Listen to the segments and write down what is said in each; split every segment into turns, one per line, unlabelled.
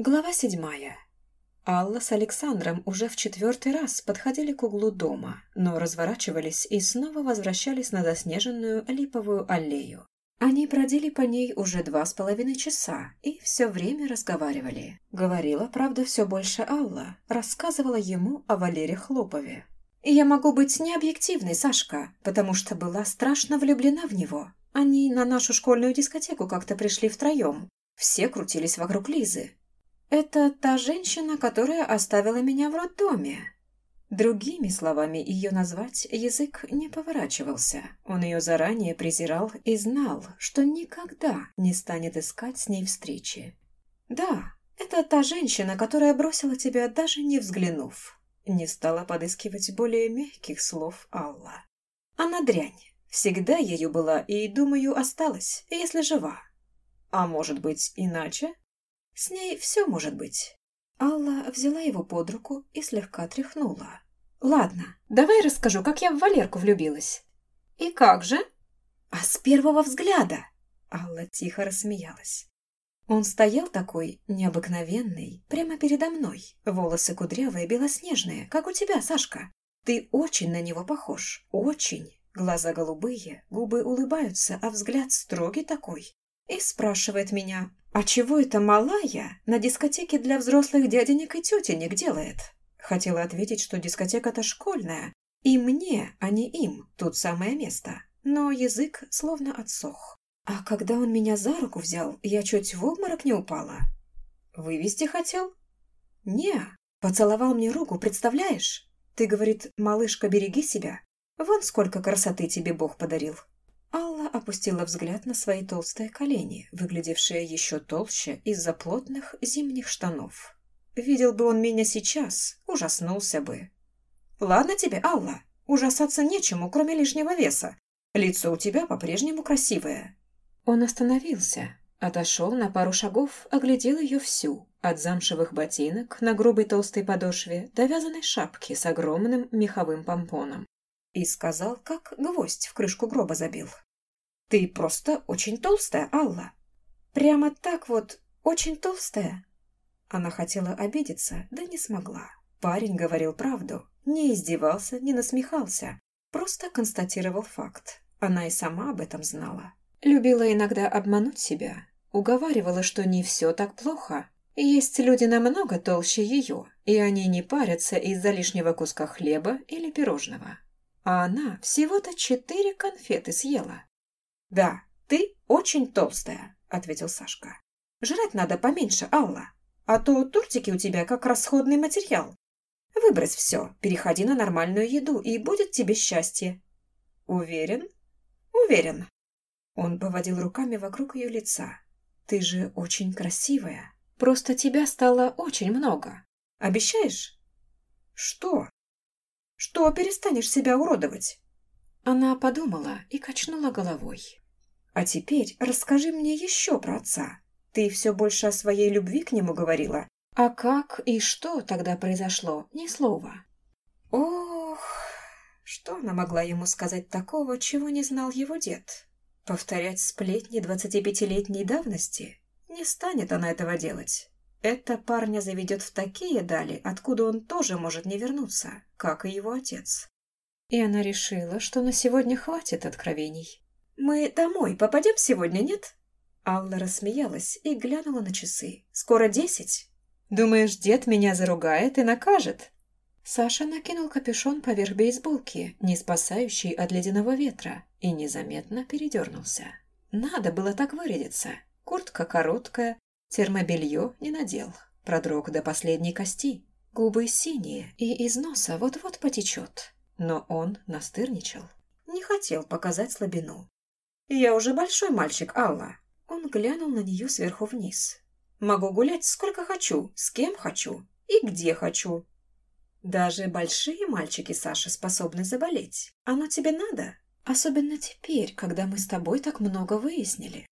Глава седьмая. Алла с Александром уже в четвертый раз подходили к углу дома, но разворачивались и снова возвращались на заснеженную липовую аллею. Они бродили по ней уже два с половиной часа и все время разговаривали. Говорила, правда, все больше Алла, рассказывала ему о Валере Хлопове. «Я могу быть необъективной, Сашка, потому что была страшно влюблена в него. Они на нашу школьную дискотеку как-то пришли втроем. Все крутились вокруг Лизы. Это та женщина, которая оставила меня в роддоме. Другими словами ее назвать язык не поворачивался. Он ее заранее презирал и знал, что никогда не станет искать с ней встречи. «Да, это та женщина, которая бросила тебя, даже не взглянув». Не стала подыскивать более мягких слов Алла. «Она дрянь. Всегда ею была и, думаю, осталась, если жива. А может быть, иначе?» С ней все может быть. Алла взяла его под руку и слегка тряхнула. «Ладно, давай расскажу, как я в Валерку влюбилась». «И как же?» «А с первого взгляда!» Алла тихо рассмеялась. Он стоял такой необыкновенный, прямо передо мной. Волосы кудрявые, белоснежные, как у тебя, Сашка. Ты очень на него похож. Очень. Глаза голубые, губы улыбаются, а взгляд строгий такой. И спрашивает меня, «А чего это малая на дискотеке для взрослых дяденек и тетенек делает?» Хотела ответить, что дискотека-то школьная, и мне, а не им, тут самое место. Но язык словно отсох. А когда он меня за руку взял, я чуть в обморок не упала. «Вывести хотел?» «Не, поцеловал мне руку, представляешь? Ты, говорит, малышка, береги себя. Вон сколько красоты тебе Бог подарил». Алла опустила взгляд на свои толстые колени, выглядевшие еще толще из-за плотных зимних штанов. Видел бы он меня сейчас, ужаснулся бы. «Ладно тебе, Алла, ужасаться нечему, кроме лишнего веса. Лицо у тебя по-прежнему красивое». Он остановился, отошел на пару шагов, оглядел ее всю, от замшевых ботинок на грубой толстой подошве до вязаной шапки с огромным меховым помпоном и сказал, как гвоздь в крышку гроба забил. «Ты просто очень толстая, Алла. Прямо так вот, очень толстая». Она хотела обидеться, да не смогла. Парень говорил правду, не издевался, не насмехался, просто констатировал факт. Она и сама об этом знала. Любила иногда обмануть себя, уговаривала, что не все так плохо. Есть люди намного толще ее, и они не парятся из-за лишнего куска хлеба или пирожного а она всего-то четыре конфеты съела. «Да, ты очень толстая», — ответил Сашка. «Жрать надо поменьше, Алла, а то тортики у тебя как расходный материал. Выбрось все, переходи на нормальную еду, и будет тебе счастье». «Уверен?» «Уверен». Он поводил руками вокруг ее лица. «Ты же очень красивая. Просто тебя стало очень много. Обещаешь?» «Что?» Что перестанешь себя уродовать?» Она подумала и качнула головой. «А теперь расскажи мне еще про отца. Ты все больше о своей любви к нему говорила. А как и что тогда произошло? Ни слова». Ох, что она могла ему сказать такого, чего не знал его дед? Повторять сплетни двадцатипятилетней давности? Не станет она этого делать. Это парня заведет в такие дали, откуда он тоже может не вернуться, как и его отец. И она решила, что на сегодня хватит откровений. «Мы домой попадем сегодня, нет?» Алла рассмеялась и глянула на часы. «Скоро десять?» «Думаешь, дед меня заругает и накажет?» Саша накинул капюшон поверх бейсболки, не спасающий от ледяного ветра, и незаметно передернулся. Надо было так вырядиться. Куртка короткая, Термобелье не надел, продрог до последней кости. Губы синие, и из носа вот-вот потечет. Но он настырничал. Не хотел показать слабину. «Я уже большой мальчик, Алла». Он глянул на нее сверху вниз. «Могу гулять сколько хочу, с кем хочу и где хочу. Даже большие мальчики, Саша, способны заболеть. Оно тебе надо? Особенно теперь, когда мы с тобой так много выяснили.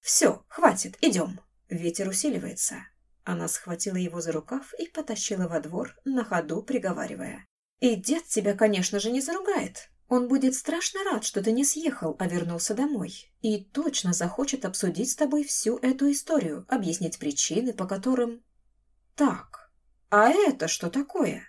Все, хватит, идем». Ветер усиливается. Она схватила его за рукав и потащила во двор, на ходу приговаривая. «И дед тебя, конечно же, не заругает. Он будет страшно рад, что ты не съехал, а вернулся домой. И точно захочет обсудить с тобой всю эту историю, объяснить причины, по которым...» Так, а это что такое?»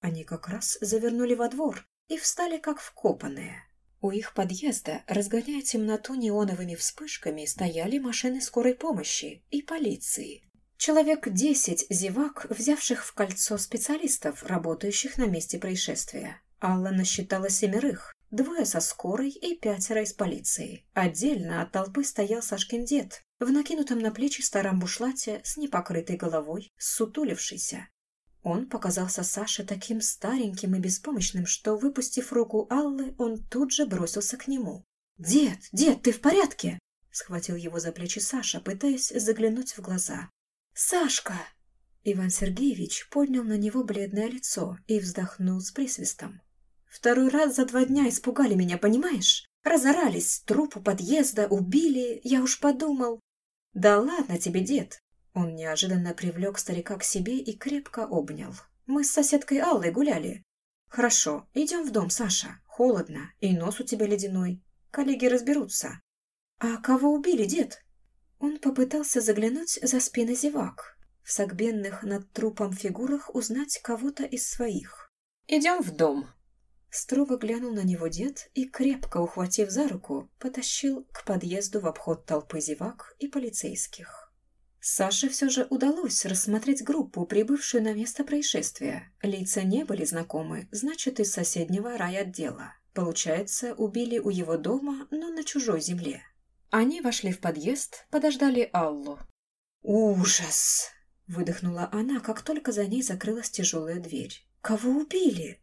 Они как раз завернули во двор и встали как вкопанные. У их подъезда, разгоняя темноту неоновыми вспышками, стояли машины скорой помощи и полиции. Человек десять зевак, взявших в кольцо специалистов, работающих на месте происшествия. Алла насчитала семерых, двое со скорой и пятеро из полиции. Отдельно от толпы стоял Сашкин дед, в накинутом на плечи старом бушлате с непокрытой головой, сутулившийся. Он показался Саше таким стареньким и беспомощным, что, выпустив руку Аллы, он тут же бросился к нему. «Дед, дед, ты в порядке?» Схватил его за плечи Саша, пытаясь заглянуть в глаза. «Сашка!» Иван Сергеевич поднял на него бледное лицо и вздохнул с присвистом. «Второй раз за два дня испугали меня, понимаешь? Разорались, труп у подъезда, убили, я уж подумал». «Да ладно тебе, дед!» Он неожиданно привлек старика к себе и крепко обнял. «Мы с соседкой Аллой гуляли». «Хорошо, идем в дом, Саша. Холодно, и нос у тебя ледяной. Коллеги разберутся». «А кого убили, дед?» Он попытался заглянуть за спины зевак, в согбенных над трупом фигурах узнать кого-то из своих. «Идем в дом!» Строго глянул на него дед и, крепко ухватив за руку, потащил к подъезду в обход толпы зевак и полицейских. Саше все же удалось рассмотреть группу, прибывшую на место происшествия. Лица не были знакомы, значит, из соседнего райотдела. Получается, убили у его дома, но на чужой земле. Они вошли в подъезд, подождали Аллу. «Ужас!» – выдохнула она, как только за ней закрылась тяжелая дверь. «Кого убили?»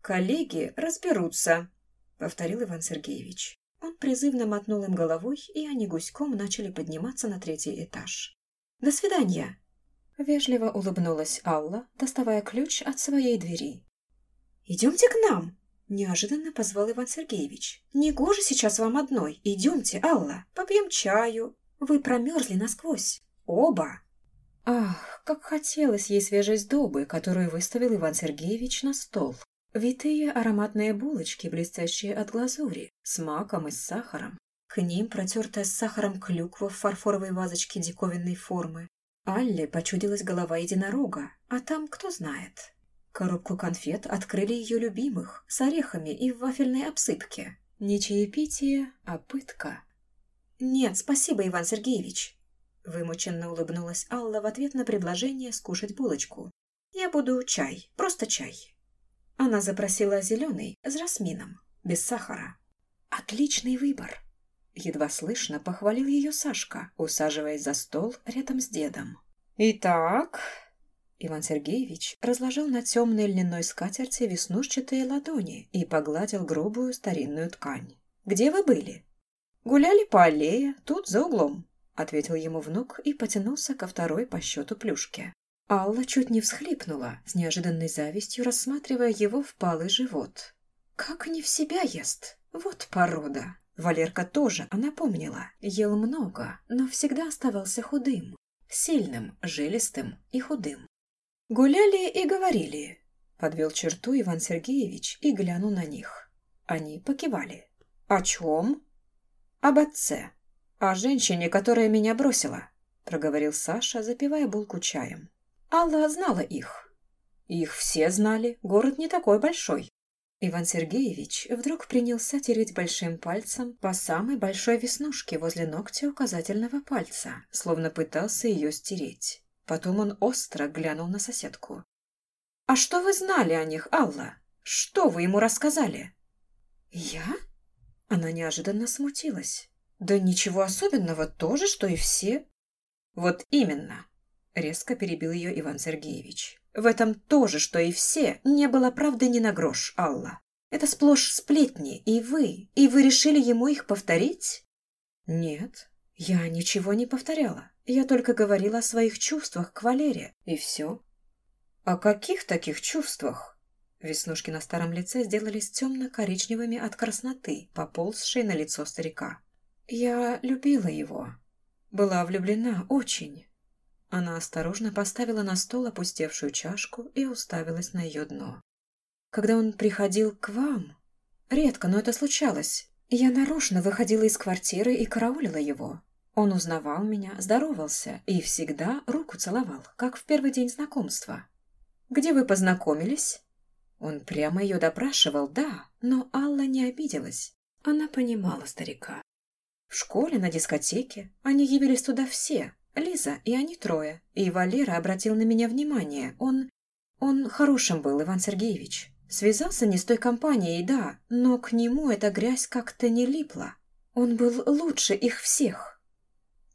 «Коллеги разберутся», – повторил Иван Сергеевич. Он призывно мотнул им головой, и они гуськом начали подниматься на третий этаж. «До свидания!» Вежливо улыбнулась Алла, доставая ключ от своей двери. «Идемте к нам!» Неожиданно позвал Иван Сергеевич. «Негоже сейчас вам одной. Идемте, Алла, попьем чаю. Вы промерзли насквозь. Оба!» Ах, как хотелось ей свежей сдобы, которую выставил Иван Сергеевич на стол. Витые ароматные булочки, блестящие от глазури, с маком и с сахаром. К ним протертая с сахаром клюква в фарфоровой вазочке диковинной формы. Алле почудилась голова единорога, а там кто знает. Коробку конфет открыли ее любимых, с орехами и в вафельной обсыпке. Не чаепитие, а пытка. «Нет, спасибо, Иван Сергеевич!» Вымученно улыбнулась Алла в ответ на предложение скушать булочку. «Я буду чай, просто чай». Она запросила зеленый с жасмином, без сахара. «Отличный выбор!» Едва слышно похвалил ее Сашка, усаживаясь за стол рядом с дедом. «Итак...» Иван Сергеевич разложил на темной льняной скатерти веснушчатые ладони и погладил грубую старинную ткань. «Где вы были?» «Гуляли по аллее, тут за углом», — ответил ему внук и потянулся ко второй по счету плюшке. Алла чуть не всхлипнула, с неожиданной завистью рассматривая его впалый живот. «Как не в себя ест! Вот порода!» Валерка тоже, она помнила, ел много, но всегда оставался худым. Сильным, жилистым и худым. «Гуляли и говорили», — подвел черту Иван Сергеевич и глянул на них. Они покивали. «О чем?» «Об отце. О женщине, которая меня бросила», — проговорил Саша, запивая булку чаем. Алла знала их. Их все знали, город не такой большой. Иван Сергеевич вдруг принялся тереть большим пальцем по самой большой веснушке возле ногтя указательного пальца, словно пытался ее стереть. Потом он остро глянул на соседку. «А что вы знали о них, Алла? Что вы ему рассказали?» «Я?» Она неожиданно смутилась. «Да ничего особенного, то же, что и все». «Вот именно», — резко перебил ее Иван Сергеевич. «В этом тоже, что и все, не было правды ни на грош, Алла. Это сплошь сплетни, и вы, и вы решили ему их повторить?» «Нет, я ничего не повторяла. Я только говорила о своих чувствах к Валере, и все. О каких таких чувствах? Веснушки на старом лице сделались темно-коричневыми от красноты, поползшей на лицо старика. Я любила его. Была влюблена очень. Она осторожно поставила на стол опустевшую чашку и уставилась на ее дно. Когда он приходил к вам... Редко, но это случалось. Я нарочно выходила из квартиры и караулила его. Он узнавал меня, здоровался и всегда руку целовал, как в первый день знакомства. «Где вы познакомились?» Он прямо ее допрашивал, да, но Алла не обиделась. Она понимала старика. В школе, на дискотеке. Они явились туда все. Лиза и они трое. И Валера обратил на меня внимание. Он... Он хорошим был, Иван Сергеевич. Связался не с той компанией, да, но к нему эта грязь как-то не липла. Он был лучше их всех.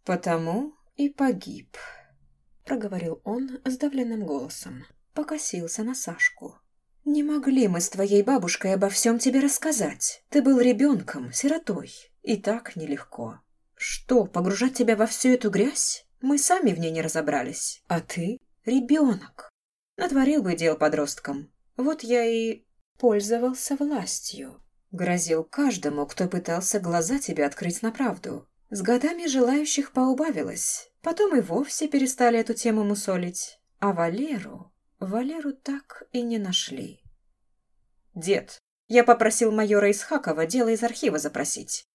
Потому и погиб, проговорил он сдавленным голосом. Покосился на Сашку. «Не могли мы с твоей бабушкой обо всем тебе рассказать. Ты был ребенком, сиротой. И так нелегко. Что, погружать тебя во всю эту грязь? Мы сами в ней не разобрались. А ты — ребенок. Натворил бы дел подросткам. Вот я и пользовался властью. Грозил каждому, кто пытался глаза тебе открыть на правду. С годами желающих поубавилось. Потом и вовсе перестали эту тему мусолить. А Валеру... Валеру так и не нашли. «Дед, я попросил майора Исхакова дело из архива запросить.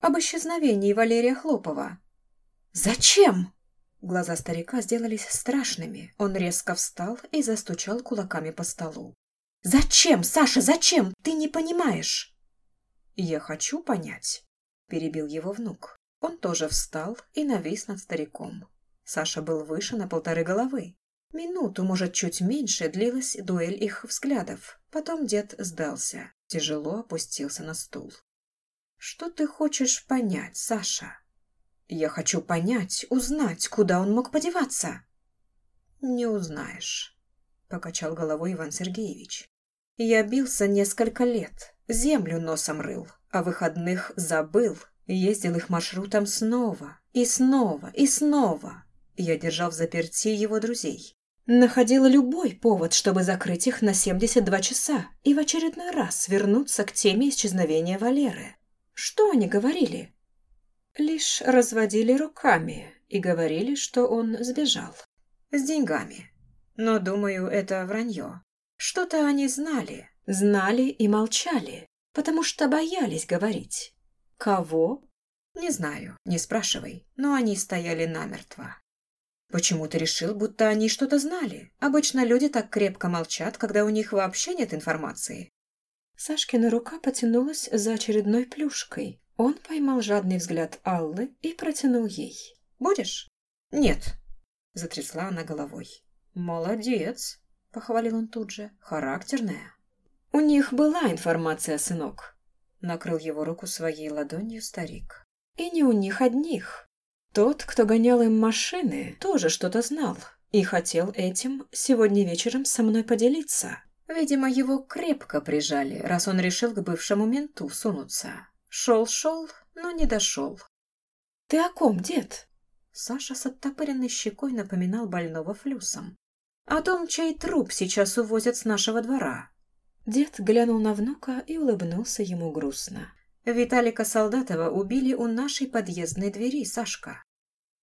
Об исчезновении Валерия Хлопова». «Зачем?» Глаза старика сделались страшными. Он резко встал и застучал кулаками по столу. «Зачем, Саша, зачем? Ты не понимаешь!» «Я хочу понять», — перебил его внук. Он тоже встал и навис над стариком. Саша был выше на полторы головы. Минуту, может, чуть меньше, длилась дуэль их взглядов. Потом дед сдался, тяжело опустился на стул. «Что ты хочешь понять, Саша?» «Я хочу понять, узнать, куда он мог подеваться». «Не узнаешь», — покачал головой Иван Сергеевич. «Я бился несколько лет, землю носом рыл, а выходных забыл, ездил их маршрутом снова, и снова, и снова. Я держал в заперти его друзей, Находила любой повод, чтобы закрыть их на 72 часа и в очередной раз вернуться к теме исчезновения Валеры. Что они говорили? Лишь разводили руками и говорили, что он сбежал. С деньгами. Но, думаю, это вранье. Что-то они знали, знали и молчали, потому что боялись говорить. Кого? Не знаю, не спрашивай, но они стояли намертво. Почему ты решил, будто они что-то знали? Обычно люди так крепко молчат, когда у них вообще нет информации. Сашкина рука потянулась за очередной плюшкой. Он поймал жадный взгляд Аллы и протянул ей. «Будешь?» «Нет», — затрясла она головой. «Молодец», — похвалил он тут же. «Характерная». «У них была информация, сынок», — накрыл его руку своей ладонью старик. «И не у них одних. Тот, кто гонял им машины, тоже что-то знал и хотел этим сегодня вечером со мной поделиться. Видимо, его крепко прижали, раз он решил к бывшему менту сунуться. Шел-шел, но не дошел. «Ты о ком, дед?» Саша с оттопыренной щекой напоминал больного флюсом. «О том, чей труп сейчас увозят с нашего двора». Дед глянул на внука и улыбнулся ему грустно. Виталика Солдатова убили у нашей подъездной двери, Сашка.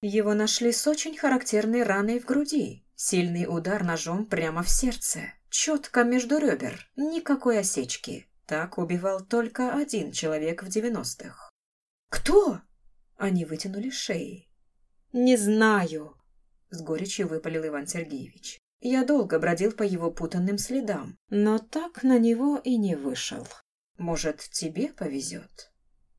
Его нашли с очень характерной раной в груди. Сильный удар ножом прямо в сердце. Четко между ребер. Никакой осечки. Так убивал только один человек в девяностых. «Кто?» Они вытянули шеи. «Не знаю», — с горечью выпалил Иван Сергеевич. Я долго бродил по его путанным следам, но так на него и не вышел. Может, тебе повезет?»